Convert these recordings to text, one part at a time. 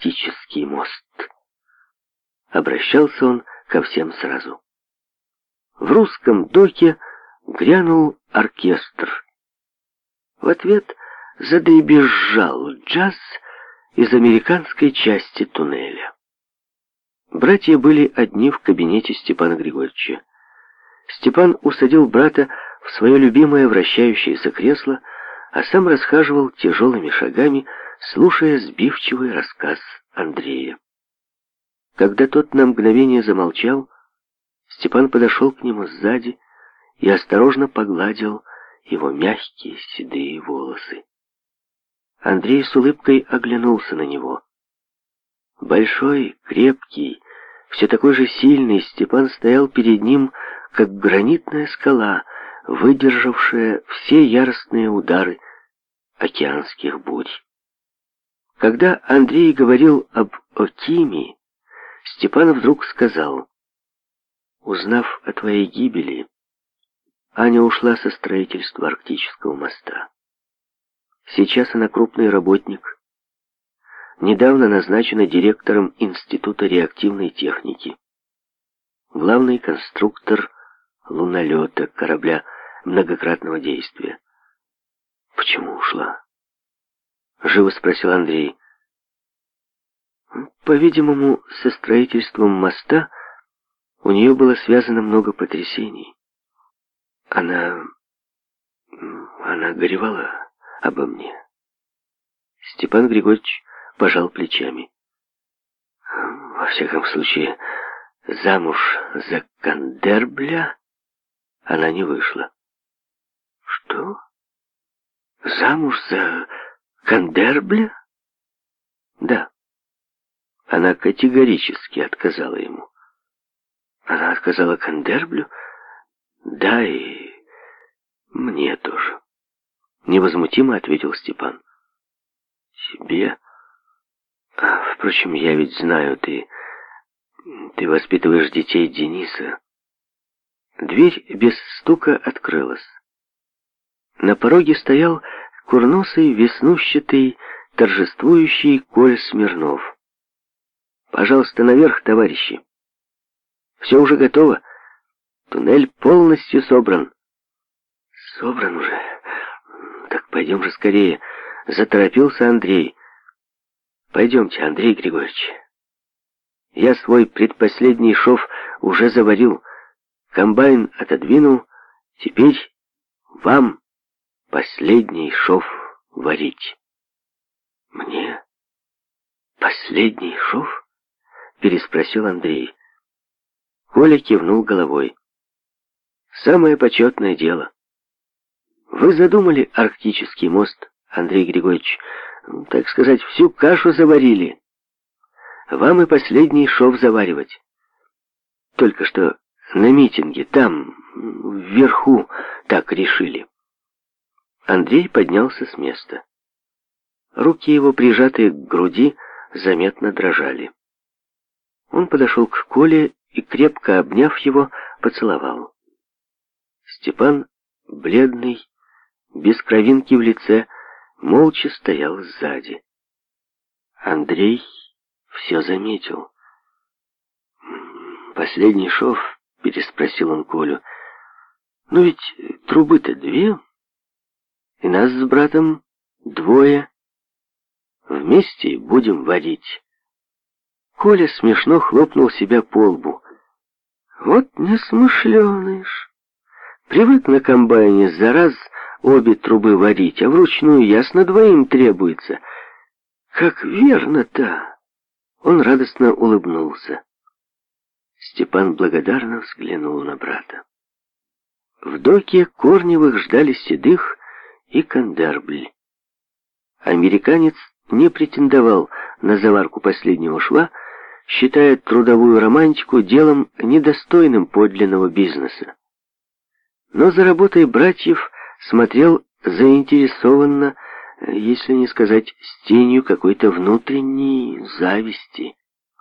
галактический мост. Обращался он ко всем сразу. В русском доке грянул оркестр. В ответ задребезжал джаз из американской части туннеля. Братья были одни в кабинете Степана Григорьевича. Степан усадил брата в свое любимое вращающееся кресло, а сам расхаживал тяжелыми шагами, слушая сбивчивый рассказ Андрея. Когда тот на мгновение замолчал, Степан подошел к нему сзади и осторожно погладил его мягкие седые волосы. Андрей с улыбкой оглянулся на него. Большой, крепкий, все такой же сильный, Степан стоял перед ним, как гранитная скала, выдержавшая все яростные удары океанских бурь. Когда Андрей говорил об Окиме, Степан вдруг сказал, «Узнав о твоей гибели, Аня ушла со строительства Арктического моста. Сейчас она крупный работник, недавно назначена директором Института реактивной техники, главный конструктор лунолета корабля многократного действия. Почему ушла?» — живо спросил Андрей. По-видимому, со строительством моста у нее было связано много потрясений. Она... она горевала обо мне. Степан Григорьевич пожал плечами. Во всяком случае, замуж за Кандербля она не вышла. Что? Замуж за... Кандербля? Да. Она категорически отказала ему. Она отказала Кандерблю? Да, и мне тоже. Невозмутимо ответил Степан. Тебе? А, впрочем, я ведь знаю, ты... Ты воспитываешь детей Дениса. Дверь без стука открылась. На пороге стоял курносый, веснущатый, торжествующий Коль Смирнов. «Пожалуйста, наверх, товарищи!» «Все уже готово. Туннель полностью собран». «Собран уже? Так пойдем же скорее!» Заторопился Андрей. «Пойдемте, Андрей Григорьевич. Я свой предпоследний шов уже заварил. Комбайн отодвинул. Теперь вам» последний шов варить. Мне? Последний шов? Переспросил Андрей. Коля кивнул головой. Самое почетное дело. Вы задумали арктический мост, Андрей Григорьевич, ну, так сказать, всю кашу заварили. Вам и последний шов заваривать. Только что на митинге, там, вверху, так решили. Андрей поднялся с места. Руки его, прижатые к груди, заметно дрожали. Он подошел к Коле и, крепко обняв его, поцеловал. Степан, бледный, без кровинки в лице, молча стоял сзади. Андрей все заметил. «Последний шов?» — переспросил он Колю. «Ну ведь трубы-то две?» и нас с братом двое. Вместе будем водить. Коля смешно хлопнул себя по лбу. Вот несмышленый ж. Привык на комбайне за раз обе трубы варить, а вручную ясно двоим требуется. Как верно-то! Он радостно улыбнулся. Степан благодарно взглянул на брата. В доке Корневых ждали седых, и Кандербль. Американец не претендовал на заварку последнего шва, считая трудовую романтику делом недостойным подлинного бизнеса. Но за работой братьев смотрел заинтересованно, если не сказать с тенью какой-то внутренней зависти.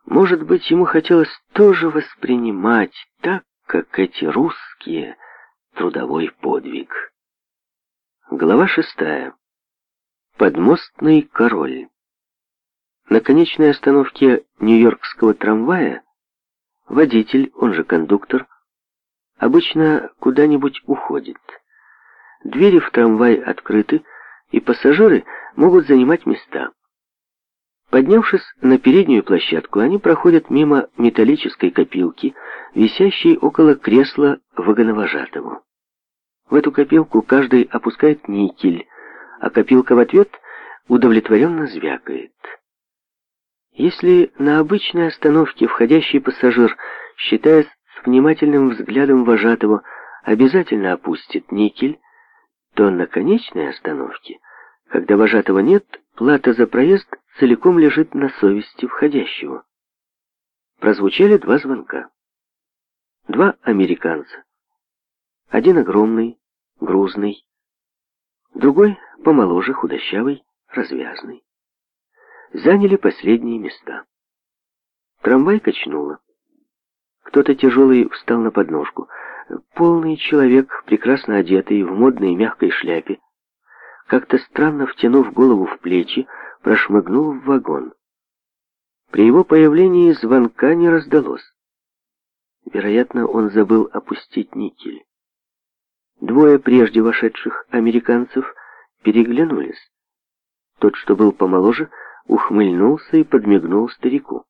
Может быть, ему хотелось тоже воспринимать так, как эти русские, трудовой подвиг. Глава шестая. Подмостный король. На конечной остановке Нью-Йоркского трамвая водитель, он же кондуктор, обычно куда-нибудь уходит. Двери в трамвай открыты, и пассажиры могут занимать места. Поднявшись на переднюю площадку, они проходят мимо металлической копилки, висящей около кресла вагоновожатого. В эту копилку каждый опускает никель, а копилка в ответ удовлетворенно звякает. Если на обычной остановке входящий пассажир, считая с внимательным взглядом вожатого, обязательно опустит никель, то на конечной остановке, когда вожатого нет, плата за проезд целиком лежит на совести входящего. Прозвучали два звонка. Два американца один огромный, грузный, другой помоложе, худощавый, развязный. Заняли последние места. Трамвай качнуло. Кто-то тяжелый встал на подножку. Полный человек, прекрасно одетый, в модной мягкой шляпе, как-то странно втянув голову в плечи, прошмыгнул в вагон. При его появлении звонка не раздалось. Вероятно, он забыл опустить никель. Двое прежде вошедших американцев переглянулись. Тот, что был помоложе, ухмыльнулся и подмигнул старику.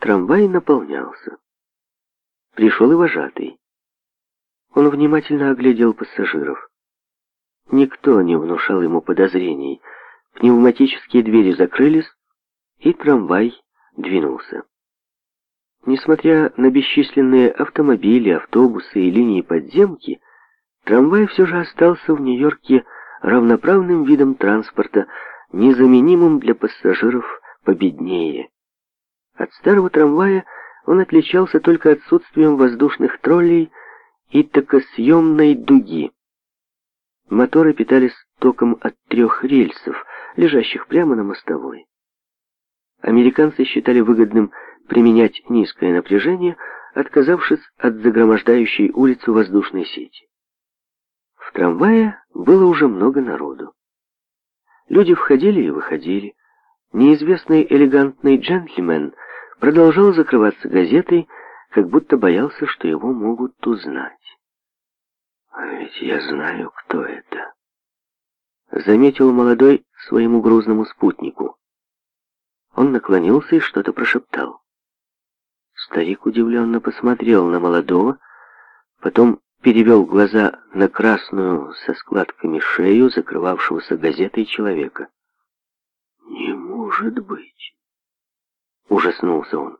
Трамвай наполнялся. Пришел и вожатый. Он внимательно оглядел пассажиров. Никто не внушал ему подозрений. Пневматические двери закрылись, и трамвай двинулся. Несмотря на бесчисленные автомобили, автобусы и линии подземки, Трамвай все же остался в Нью-Йорке равноправным видом транспорта, незаменимым для пассажиров победнее. От старого трамвая он отличался только отсутствием воздушных троллей и токосъемной дуги. Моторы питались током от трех рельсов, лежащих прямо на мостовой. Американцы считали выгодным применять низкое напряжение, отказавшись от загромождающей улицу воздушной сети. В трамвае было уже много народу. Люди входили и выходили. Неизвестный элегантный джентльмен продолжал закрываться газетой, как будто боялся, что его могут узнать. «А ведь я знаю, кто это», — заметил молодой своему грузному спутнику. Он наклонился и что-то прошептал. Старик удивленно посмотрел на молодого, потом перевел глаза на красную со складками шею закрывавшегося газетой человека. «Не может быть!» — ужаснулся он.